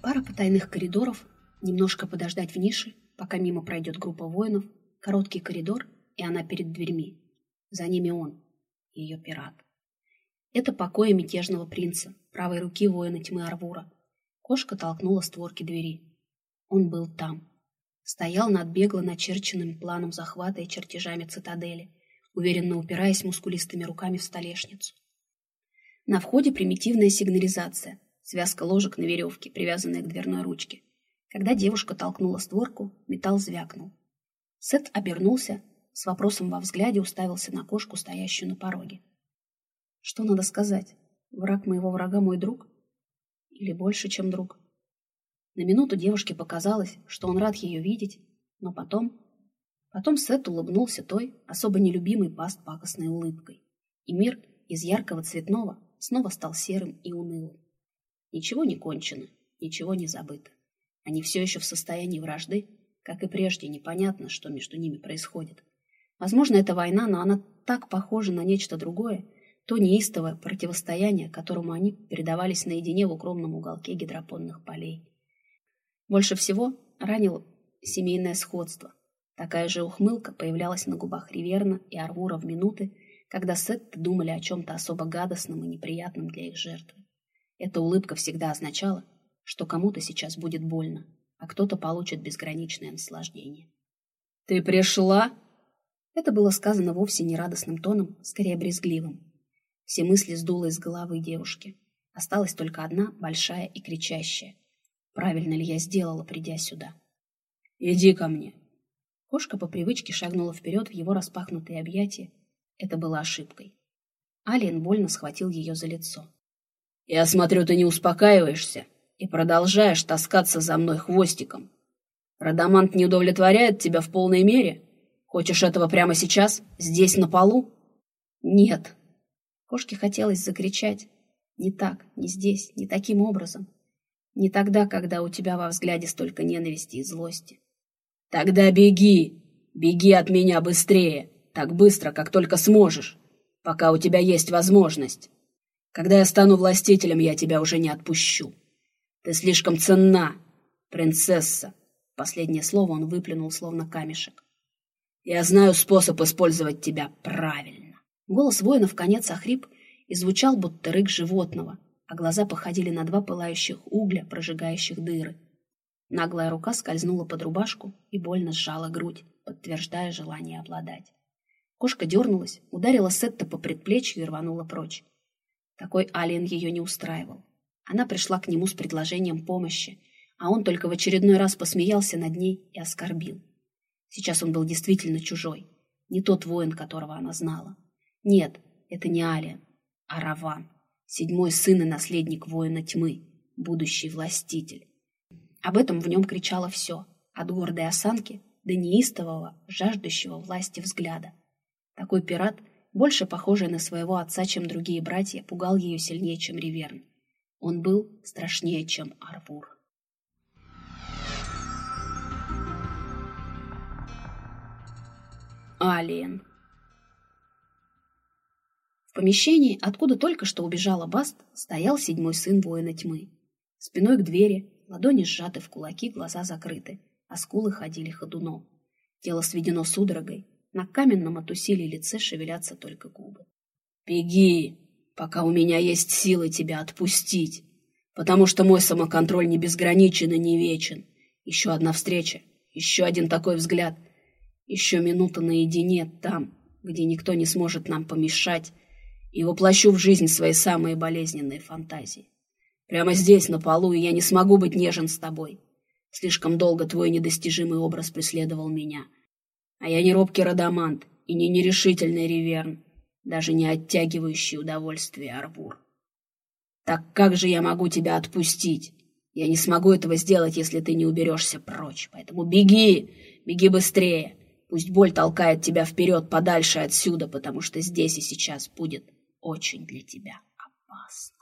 Пара потайных коридоров, немножко подождать в нише, пока мимо пройдет группа воинов, короткий коридор, и она перед дверьми. За ними он, ее пират. Это покои мятежного принца, правой руки воина тьмы Арвура. Кошка толкнула створки двери. Он был там. Стоял над бегло начерченным планом захвата и чертежами цитадели, уверенно упираясь мускулистыми руками в столешницу. На входе примитивная сигнализация, связка ложек на веревке, привязанная к дверной ручке. Когда девушка толкнула створку, металл звякнул. Сет обернулся, с вопросом во взгляде уставился на кошку, стоящую на пороге. Что надо сказать? Враг моего врага мой друг? Или больше, чем друг? На минуту девушке показалось, что он рад ее видеть, но потом... Потом Сет улыбнулся той, особо нелюбимой паст пакостной улыбкой. И мир из яркого цветного снова стал серым и унылым. Ничего не кончено, ничего не забыто. Они все еще в состоянии вражды, как и прежде, непонятно, что между ними происходит. Возможно, это война, но она так похожа на нечто другое, то неистовое противостояние, которому они передавались наедине в укромном уголке гидропонных полей. Больше всего ранило семейное сходство. Такая же ухмылка появлялась на губах Риверна и Арвура в минуты, когда Сетты думали о чем-то особо гадостном и неприятном для их жертвы. Эта улыбка всегда означала, что кому-то сейчас будет больно, а кто-то получит безграничное наслаждение. «Ты пришла?» Это было сказано вовсе не радостным тоном, скорее брезгливым. Все мысли сдуло из головы девушки. Осталась только одна, большая и кричащая. Правильно ли я сделала, придя сюда? «Иди ко мне!» Кошка по привычке шагнула вперед в его распахнутые объятия, это было ошибкой. Алиен больно схватил ее за лицо. «Я смотрю, ты не успокаиваешься и продолжаешь таскаться за мной хвостиком. Радамант не удовлетворяет тебя в полной мере? Хочешь этого прямо сейчас, здесь, на полу?» «Нет». Кошке хотелось закричать. «Не так, не здесь, не таким образом. Не тогда, когда у тебя во взгляде столько ненависти и злости». «Тогда беги! Беги от меня быстрее!» Так быстро, как только сможешь, пока у тебя есть возможность. Когда я стану властителем, я тебя уже не отпущу. Ты слишком ценна, принцесса. Последнее слово он выплюнул, словно камешек. Я знаю способ использовать тебя правильно. Голос воина в конец охрип и звучал, будто рык животного, а глаза походили на два пылающих угля, прожигающих дыры. Наглая рука скользнула под рубашку и больно сжала грудь, подтверждая желание обладать. Кошка дернулась, ударила Сетта по предплечью и рванула прочь. Такой Алиен ее не устраивал. Она пришла к нему с предложением помощи, а он только в очередной раз посмеялся над ней и оскорбил. Сейчас он был действительно чужой, не тот воин, которого она знала. Нет, это не Алиен, а Раван, седьмой сын и наследник воина тьмы, будущий властитель. Об этом в нем кричало все, от гордой осанки до неистового, жаждущего власти взгляда. Такой пират, больше похожий на своего отца, чем другие братья, пугал ее сильнее, чем Риверн. Он был страшнее, чем Арвур. Алиен. В помещении, откуда только что убежала Баст, стоял седьмой сын воина тьмы. Спиной к двери, ладони сжаты в кулаки, глаза закрыты, а скулы ходили ходуном. Тело сведено судорогой, на каменном от усилий лице шевелятся только губы. «Беги, пока у меня есть силы тебя отпустить, потому что мой самоконтроль не безграничен и не вечен. Еще одна встреча, еще один такой взгляд, еще минута наедине там, где никто не сможет нам помешать, и воплощу в жизнь свои самые болезненные фантазии. Прямо здесь, на полу, и я не смогу быть нежен с тобой. Слишком долго твой недостижимый образ преследовал меня — а я не робкий радамант и не нерешительный реверн, даже не оттягивающий удовольствие арбур. Так как же я могу тебя отпустить? Я не смогу этого сделать, если ты не уберешься прочь. Поэтому беги, беги быстрее. Пусть боль толкает тебя вперед, подальше отсюда, потому что здесь и сейчас будет очень для тебя опасно.